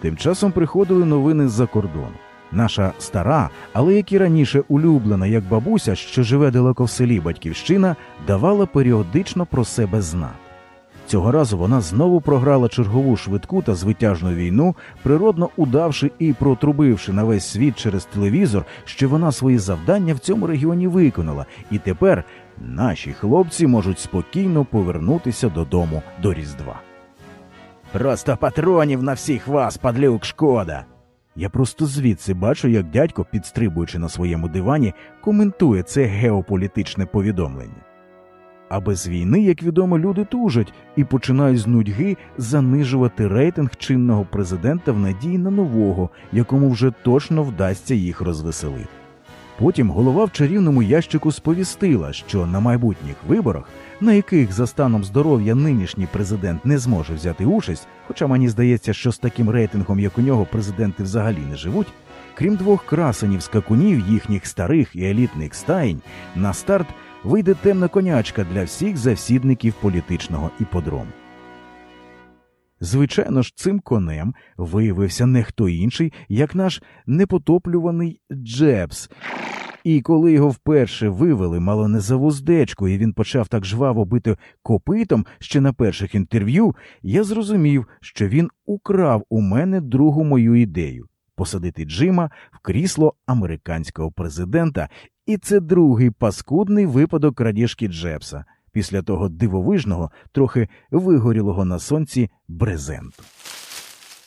Тим часом приходили новини з-за кордону. Наша стара, але як і раніше улюблена, як бабуся, що живе далеко в селі батьківщина, давала періодично про себе знати. Цього разу вона знову програла чергову швидку та звитяжну війну, природно удавши і протрубивши на весь світ через телевізор, що вона свої завдання в цьому регіоні виконала, і тепер наші хлопці можуть спокійно повернутися додому до Різдва. Просто патронів на всіх вас, падлюк, шкода. Я просто звідси бачу, як дядько, підстрибуючи на своєму дивані, коментує це геополітичне повідомлення. А без війни, як відомо, люди тужать і починають з нудьги занижувати рейтинг чинного президента в надії на нового, якому вже точно вдасться їх розвеселити. Потім голова в чарівному ящику сповістила, що на майбутніх виборах, на яких за станом здоров'я нинішній президент не зможе взяти участь, хоча мені здається, що з таким рейтингом, як у нього, президенти взагалі не живуть, крім двох красенів скакунів їхніх старих і елітних стаїнь, на старт вийде темна конячка для всіх завсідників політичного іподрому. Звичайно ж, цим конем виявився не хто інший, як наш непотоплюваний Джебс. І коли його вперше вивели мало не за вуздечку, і він почав так жваво бити копитом ще на перших інтерв'ю, я зрозумів, що він украв у мене другу мою ідею посадити Джима в крісло американського президента, і це другий паскудний випадок крадіжки Джебса після того дивовижного, трохи вигорілого на сонці брезенту.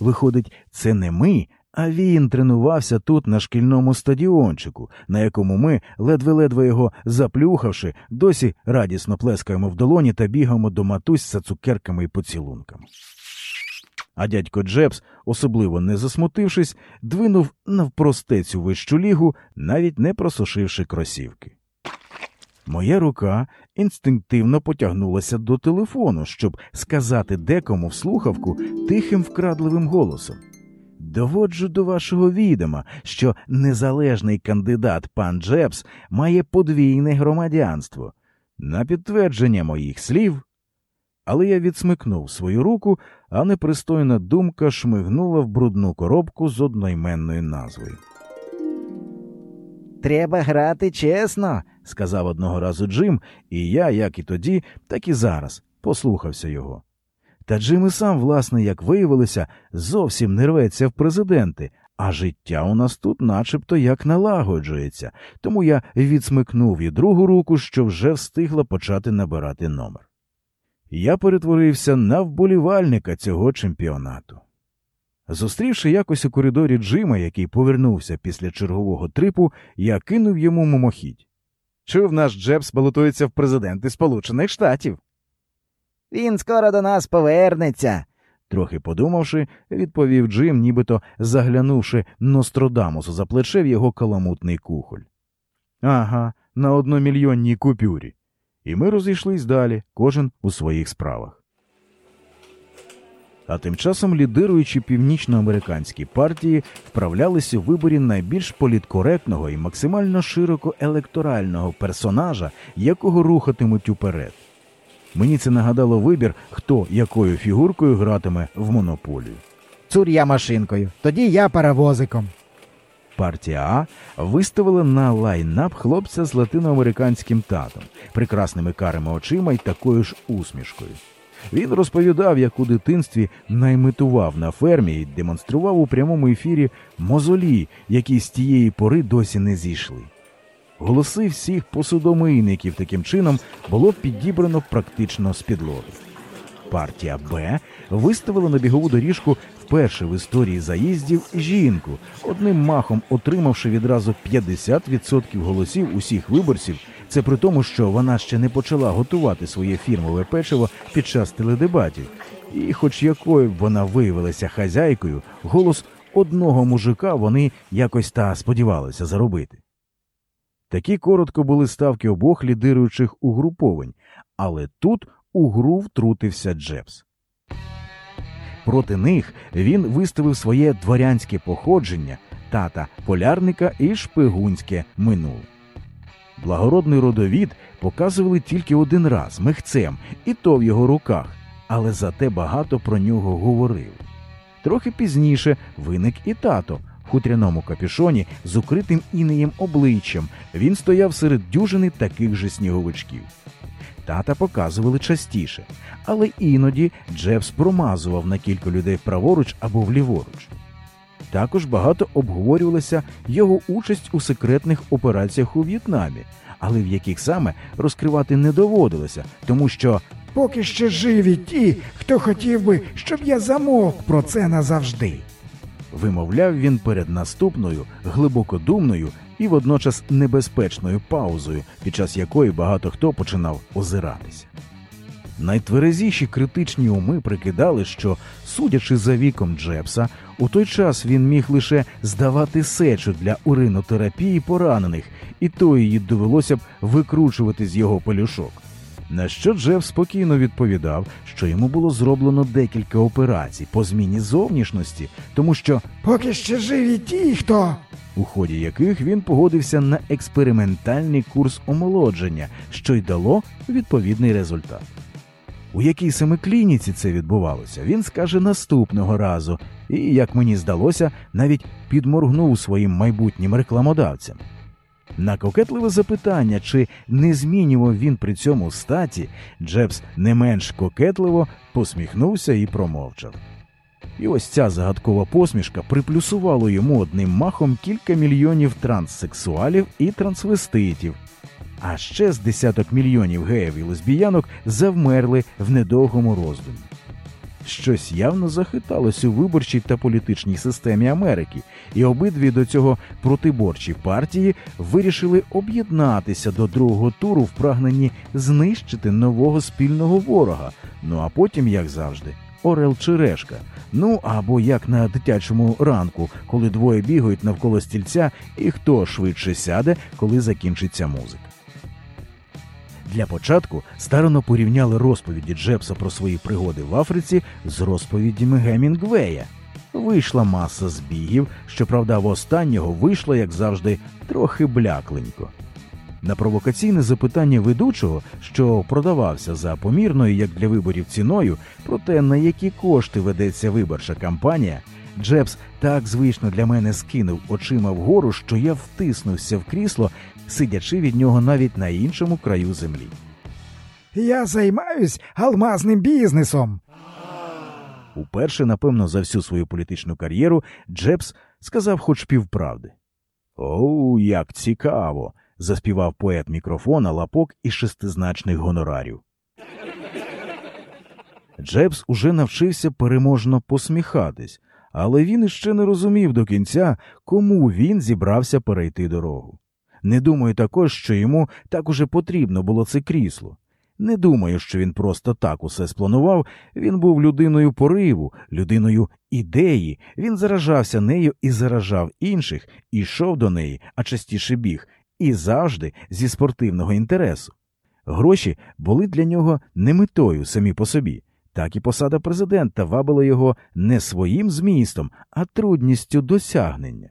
Виходить, це не ми, а він тренувався тут на шкільному стадіончику, на якому ми, ледве-ледве його заплюхавши, досі радісно плескаємо в долоні та бігаємо до матусь за цукерками і поцілунками. А дядько Джебс, особливо не засмутившись, двинув навпростецю вищу лігу, навіть не просушивши кросівки. Моя рука інстинктивно потягнулася до телефону, щоб сказати декому в слухавку тихим вкрадливим голосом. Доводжу до вашого відома, що незалежний кандидат пан Джебс має подвійне громадянство. На підтвердження моїх слів. Але я відсмикнув свою руку, а непристойна думка шмигнула в брудну коробку з одноіменною назвою. Треба грати чесно, сказав одного разу Джим, і я, як і тоді, так і зараз, послухався його. Та Джим і сам, власне, як виявилося, зовсім не рветься в президенти, а життя у нас тут начебто як налагоджується, тому я відсмикнув і другу руку, що вже встигла почати набирати номер. Я перетворився на вболівальника цього чемпіонату. Зустрівши якось у коридорі Джима, який повернувся після чергового трипу, я кинув йому мимохідь. Чув наш Джебс балотується в президенти Сполучених Штатів. Він скоро до нас повернеться. Трохи подумавши, відповів Джим, нібито заглянувши Нострадамусу за плече в його каламутний кухоль. Ага, на одномільйонній купюрі. І ми розійшлись далі, кожен у своїх справах. А тим часом лідируючі північноамериканські партії вправлялися у виборі найбільш політкоректного і максимально широко електорального персонажа, якого рухатимуть уперед. Мені це нагадало вибір, хто якою фігуркою гратиме в монополію. Цур я машинкою, тоді я паровозиком. Партія А виставила на лайнап хлопця з латиноамериканським татом, прекрасними карими очима і такою ж усмішкою. Він розповідав, як у дитинстві наймитував на фермі і демонстрував у прямому ефірі мозолі, які з тієї пори досі не зійшли. Голоси всіх посудомийників таким чином було підібрано практично з підлоги. Партія Б виставила на бігову доріжку вперше в історії заїздів жінку, одним махом отримавши відразу 50% голосів усіх виборців. Це при тому, що вона ще не почала готувати своє фірмове печиво під час теледебатів. І, хоч якою вона виявилася хазяйкою, голос одного мужика вони якось та сподівалися заробити. Такі коротко були ставки обох лідируючих угруповань, але тут у гру втрутився Джебс. Проти них він виставив своє дворянське походження, тата полярника і шпигунське минуле. Благородний родовід показували тільки один раз михцем, і то в його руках, але зате багато про нього говорили. Трохи пізніше виник і тато хутряному капюшоні з укритим інеєм обличчям. Він стояв серед дюжини таких же сніговичків. Тата показували частіше, але іноді Джебс промазував на кілька людей праворуч або вліворуч. Також багато обговорювалася його участь у секретних операціях у В'єтнамі, але в яких саме розкривати не доводилося, тому що Поки ще живі ті, хто хотів би, щоб я замовк про це назавжди. Вимовляв він перед наступною глибокодумною і водночас небезпечною паузою, під час якої багато хто починав озиратися. Найтверезіші критичні уми прикидали, що, судячи за віком Джепса, у той час він міг лише здавати сечу для уринотерапії поранених, і то її довелося б викручувати з його пелюшок. На що Джеф спокійно відповідав, що йому було зроблено декілька операцій по зміні зовнішності, тому що Поки ще живі ті, хто. у ході яких він погодився на експериментальний курс омолодження, що й дало відповідний результат. У якій саме клініці це відбувалося, він скаже наступного разу, і, як мені здалося, навіть підморгнув своїм майбутнім рекламодавцям. На кокетливе запитання, чи не змінював він при цьому статі, Джебс не менш кокетливо посміхнувся і промовчав. І ось ця загадкова посмішка приплюсувала йому одним махом кілька мільйонів транссексуалів і трансвеститів. А ще з десяток мільйонів геїв і лесбіянок завмерли в недовгому роздумі. Щось явно захиталось у виборчій та політичній системі Америки, і обидві до цього протиборчі партії вирішили об'єднатися до другого туру в прагненні знищити нового спільного ворога. Ну а потім, як завжди, Орел чи решка. Ну або як на дитячому ранку, коли двоє бігають навколо стільця, і хто швидше сяде, коли закінчиться музика. Для початку старано порівняли розповіді Джепса про свої пригоди в Африці з розповідями Гемінгвея. Вийшла маса збігів, щоправда, в останнього вийшло, як завжди, трохи блякленько. На провокаційне запитання ведучого, що продавався за помірною, як для виборів ціною, про те, на які кошти ведеться виборча кампанія, Джебс так звично для мене скинув очима вгору, що я втиснувся в крісло, сидячи від нього навіть на іншому краю землі. Я займаюсь алмазним бізнесом. Уперше, напевно, за всю свою політичну кар'єру Джебс сказав хоч півправди. Оу, як цікаво! заспівав поет мікрофона лапок із шестизначних гонорарів. Джебс уже навчився переможно посміхатись, але він іще не розумів до кінця, кому він зібрався перейти дорогу. Не думаю також, що йому так уже потрібно було це крісло. Не думаю, що він просто так усе спланував. Він був людиною пориву, людиною ідеї. Він заражався нею і заражав інших, і йшов до неї, а частіше біг, і завжди зі спортивного інтересу. Гроші були для нього не метою самі по собі, так і посада президента вабила його не своїм змістом, а трудністю досягнення.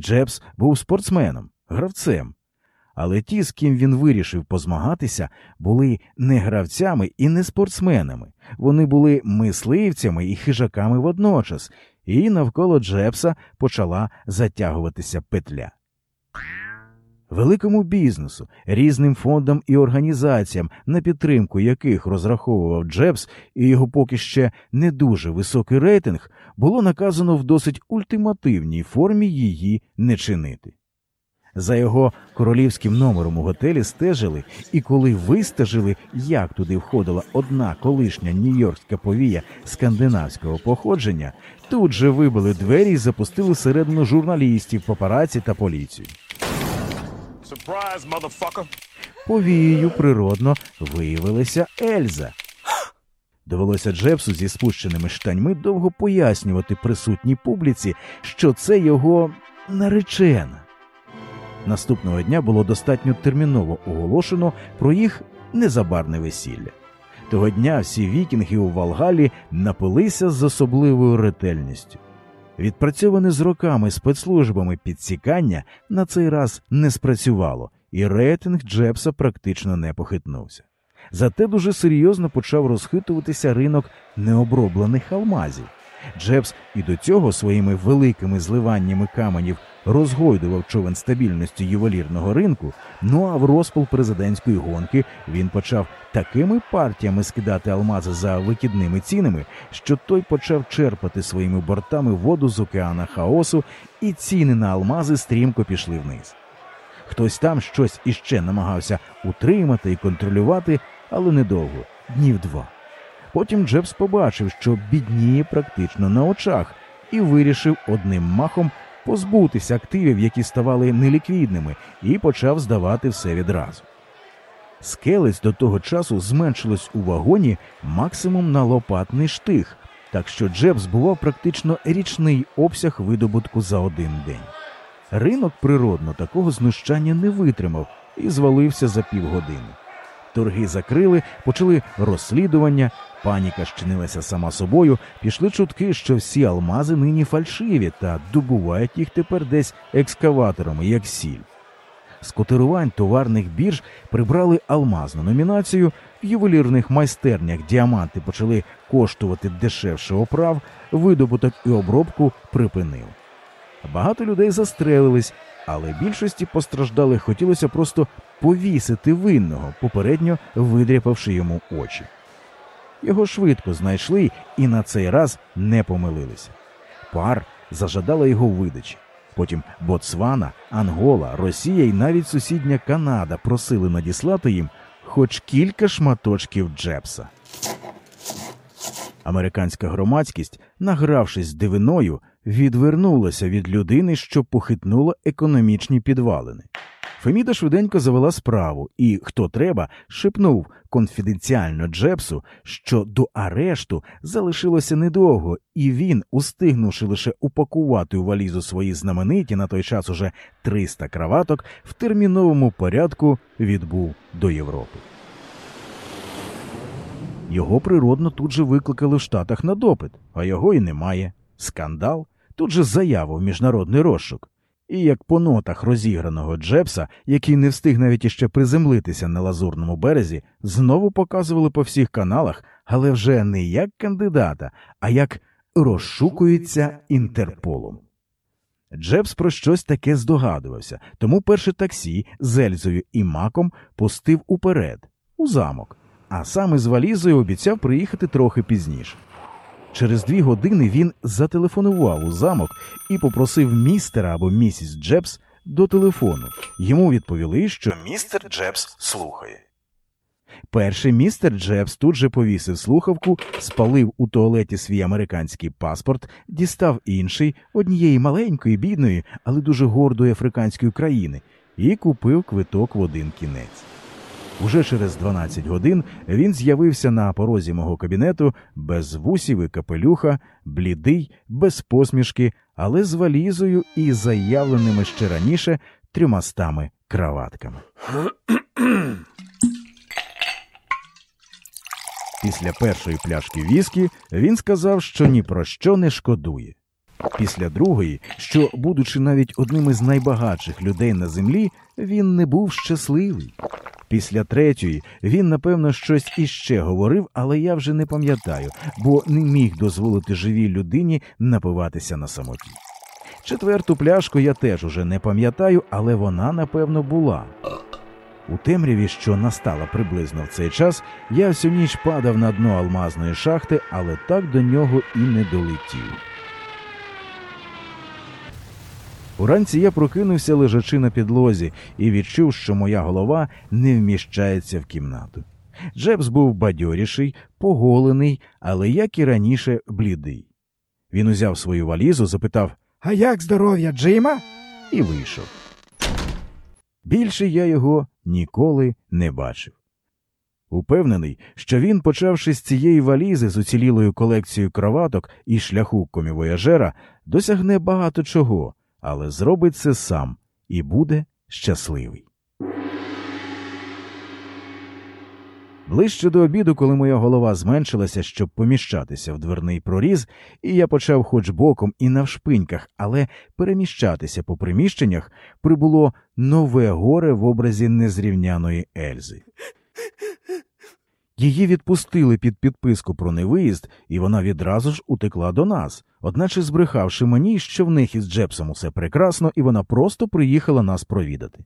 Джебс був спортсменом, гравцем. Але ті, з ким він вирішив позмагатися, були не гравцями і не спортсменами. Вони були мисливцями і хижаками водночас, і навколо Джебса почала затягуватися петля. Великому бізнесу, різним фондам і організаціям, на підтримку яких розраховував Джебс і його поки ще не дуже високий рейтинг, було наказано в досить ультимативній формі її не чинити. За його королівським номером у готелі стежили, і коли вистежили, як туди входила одна колишня нью-йоркська повія скандинавського походження, тут же вибили двері і запустили середину журналістів, папараці та поліцію. Surprise. Повією природно виявилася Ельза. Довелося Джепсу зі спущеними штаньми довго пояснювати присутній публіці, що це його наречена. Наступного дня було достатньо терміново оголошено про їх незабарне весілля. Того дня всі вікінги у Валгалі напилися з особливою ретельністю. Відпрацьоване з роками спецслужбами підсікання на цей раз не спрацювало, і рейтинг Джепса практично не похитнувся. Зате дуже серйозно почав розхитуватися ринок необроблених алмазів. Джебс і до цього своїми великими зливаннями каменів розгойдував човен стабільності ювелірного ринку. Ну а в розпал президентської гонки він почав такими партіями скидати алмази за викидними цінами, що той почав черпати своїми бортами воду з океана хаосу, і ціни на алмази стрімко пішли вниз. Хтось там щось іще намагався утримати і контролювати, але недовго, днів два. Потім Джебс побачив, що бідніє практично на очах, і вирішив одним махом позбутися активів, які ставали неліквідними, і почав здавати все відразу. Скелець до того часу зменшилось у вагоні максимум на лопатний штих, так що Джеб збував практично річний обсяг видобутку за один день. Ринок природно такого знущання не витримав і звалився за півгодини. Торги закрили, почали розслідування, паніка щинилася сама собою, пішли чутки, що всі алмази нині фальшиві та добувають їх тепер десь екскаваторами, як сіль. З котирувань товарних бірж прибрали алмазну номінацію, в ювелірних майстернях діаманти почали коштувати дешевше оправ, видобуток і обробку припинили. Багато людей застрелились, але більшості постраждалих хотілося просто повісити винного, попередньо видряпавши йому очі. Його швидко знайшли і на цей раз не помилилися. Пар зажадала його видачі. Потім Боцвана, Ангола, Росія і навіть сусідня Канада просили надіслати їм хоч кілька шматочків Джепса. Американська громадськість, награвшись дивиною, відвернулася від людини, що похитнула економічні підвалини. Феміда швиденько завела справу, і хто треба, шепнув конфіденціально Джепсу, що до арешту залишилося недовго, і він, устигнувши лише упакувати у валізу свої знамениті на той час уже 300 краваток, в терміновому порядку відбув до Європи. Його природно тут же викликали в Штатах на допит, а його і немає. Скандал, тут же заява в міжнародний розшук. І як по нотах розіграного Джепса, який не встиг навіть іще приземлитися на лазурному березі, знову показували по всіх каналах, але вже не як кандидата, а як розшукується Інтерполом. Джебс про щось таке здогадувався, тому перше таксі з Ельзою і Маком пустив уперед, у замок, а сам із валізою обіцяв приїхати трохи пізніше. Через дві години він зателефонував у замок і попросив містера або місіс Джебс до телефону. Йому відповіли, що містер Джебс слухає. Перший містер Джебс тут же повісив слухавку, спалив у туалеті свій американський паспорт, дістав інший однієї маленької, бідної, але дуже гордої африканської країни, і купив квиток в один кінець. Уже через 12 годин він з'явився на порозі мого кабінету без вусів і капелюха, блідий, без посмішки, але з валізою і заявленими ще раніше трьомастами краватками. Після першої пляшки віскі він сказав, що ні про що не шкодує. Після другої, що, будучи навіть одним із найбагатших людей на землі, він не був щасливий. Після третьої він, напевно, щось іще говорив, але я вже не пам'ятаю, бо не міг дозволити живій людині напиватися на самоті. Четверту пляшку я теж уже не пам'ятаю, але вона, напевно, була. У темряві, що настала приблизно в цей час, я всю ніч падав на дно алмазної шахти, але так до нього і не долетів. Уранці я прокинувся лежачи на підлозі і відчув, що моя голова не вміщається в кімнату. Джебс був бадьоріший, поголений, але як і раніше блідий. Він узяв свою валізу, запитав А як здоров'я Джима? і вийшов. Більше я його ніколи не бачив. Упевнений, що він, почавши з цієї валізи з уцілілою колекцією кроваток і шляху комівояжера, досягне багато чого, але зробить це сам і буде щасливий. Ближче до обіду, коли моя голова зменшилася, щоб поміщатися в дверний проріз, і я почав хоч боком і навшпиньках, але переміщатися по приміщеннях, прибуло нове горе в образі незрівняної Ельзи. Її відпустили під підписку про невиїзд, і вона відразу ж утекла до нас, одначе збрехавши мені, що в них із Джепсом усе прекрасно, і вона просто приїхала нас провідати.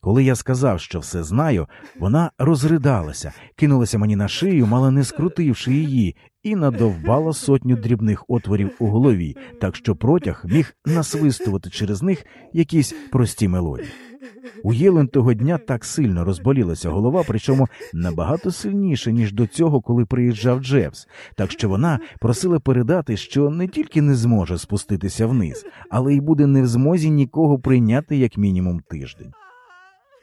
Коли я сказав, що все знаю, вона розридалася, кинулася мені на шию, мало не скрутивши її, і надовбала сотню дрібних отворів у голові, так що протяг міг насвистувати через них якісь прості мелодії. У Єлен того дня так сильно розболілася голова, причому набагато сильніше, ніж до цього, коли приїжджав Джевс. так що вона просила передати, що не тільки не зможе спуститися вниз, але й буде не в змозі нікого прийняти як мінімум тиждень.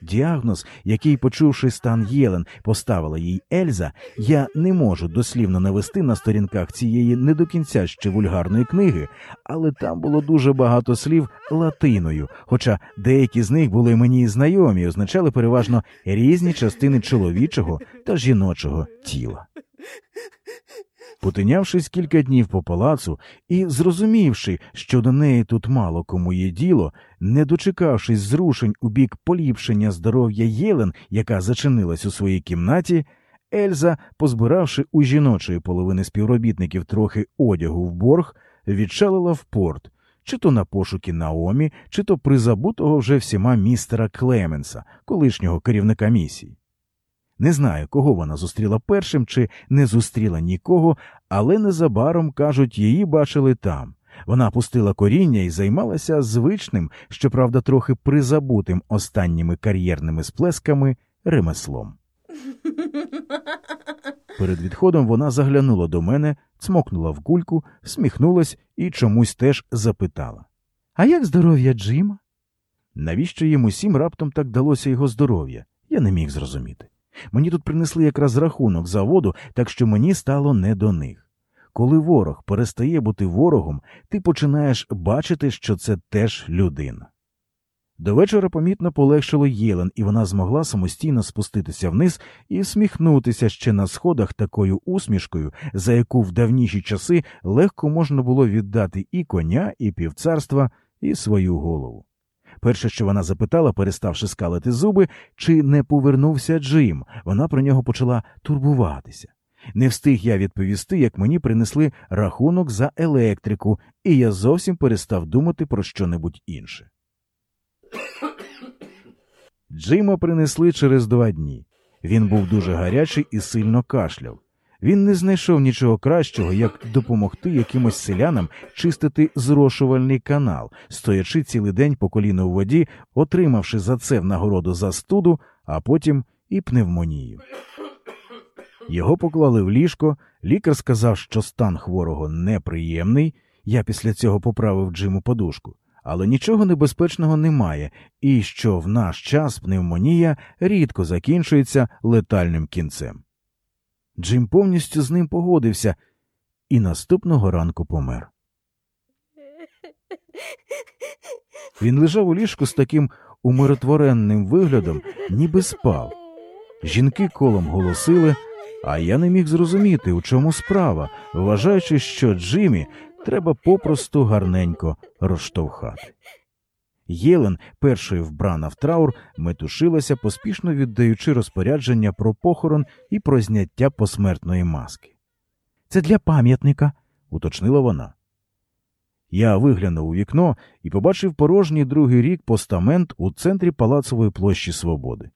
Діагноз, який, почувши стан Єлен, поставила їй Ельза, я не можу дослівно навести на сторінках цієї не до кінця ще вульгарної книги, але там було дуже багато слів латиною, хоча деякі з них були мені знайомі і означали переважно різні частини чоловічого та жіночого тіла. Потинявшись кілька днів по палацу і зрозумівши, що до неї тут мало кому є діло, не дочекавшись зрушень у бік поліпшення здоров'я Єлен, яка зачинилась у своїй кімнаті, Ельза, позбиравши у жіночої половини співробітників трохи одягу в борг, відчалила в порт, чи то на пошуки Наомі, чи то призабутого вже всіма містера Клеменса, колишнього керівника місії. Не знаю, кого вона зустріла першим чи не зустріла нікого, але незабаром, кажуть, її бачили там. Вона пустила коріння і займалася звичним, щоправда, трохи призабутим останніми кар'єрними сплесками ремеслом. Перед відходом вона заглянула до мене, цмокнула в кульку, сміхнулась і чомусь теж запитала А як здоров'я Джима? Навіщо їм усім раптом так далося його здоров'я? Я не міг зрозуміти. Мені тут принесли якраз рахунок за воду, так що мені стало не до них. Коли ворог перестає бути ворогом, ти починаєш бачити, що це теж людина. До вечора помітно полегшило Єлен, і вона змогла самостійно спуститися вниз і всміхнутися ще на сходах такою усмішкою, за яку в давніші часи легко можна було віддати і коня, і півцарства, і свою голову. Перше, що вона запитала, переставши скалити зуби, чи не повернувся Джим, вона про нього почала турбуватися. Не встиг я відповісти, як мені принесли рахунок за електрику, і я зовсім перестав думати про що-небудь інше. Джима принесли через два дні. Він був дуже гарячий і сильно кашляв. Він не знайшов нічого кращого, як допомогти якимось селянам чистити зрошувальний канал, стоячи цілий день по коліно у воді, отримавши за це в нагороду за студу, а потім і пневмонію. Його поклали в ліжко, лікар сказав, що стан хворого неприємний. Я після цього поправив Джиму подушку, але нічого небезпечного немає, і що в наш час пневмонія рідко закінчується летальним кінцем. Джим повністю з ним погодився і наступного ранку помер. Він лежав у ліжку з таким умиротворенним виглядом, ніби спав. Жінки колом голосили, а я не міг зрозуміти, у чому справа, вважаючи, що Джимі треба попросту гарненько розштовхати. Єлен, першою вбрана в траур, метушилася, поспішно віддаючи розпорядження про похорон і про зняття посмертної маски. Це для пам'ятника, уточнила вона. Я виглянув у вікно і побачив порожній другий рік постамент у центрі Палацової площі Свободи,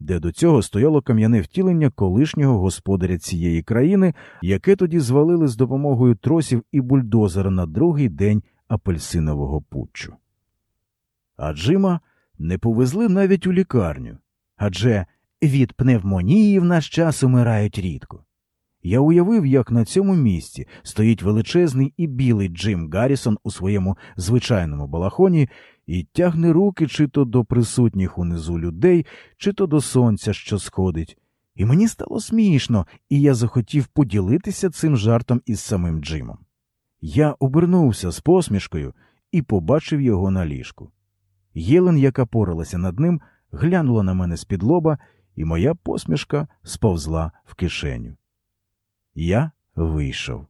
де до цього стояло кам'яне втілення колишнього господаря цієї країни, яке тоді звалили з допомогою тросів і бульдозера на другий день апельсинового путчу. А Джима не повезли навіть у лікарню, адже від пневмонії в наш час умирають рідко. Я уявив, як на цьому місці стоїть величезний і білий Джим Гаррісон у своєму звичайному балахоні і тягне руки чи то до присутніх унизу людей, чи то до сонця, що сходить. І мені стало смішно, і я захотів поділитися цим жартом із самим Джимом. Я обернувся з посмішкою і побачив його на ліжку. Єлен, яка поралася над ним, глянула на мене з-під лоба, і моя посмішка сповзла в кишеню. Я вийшов.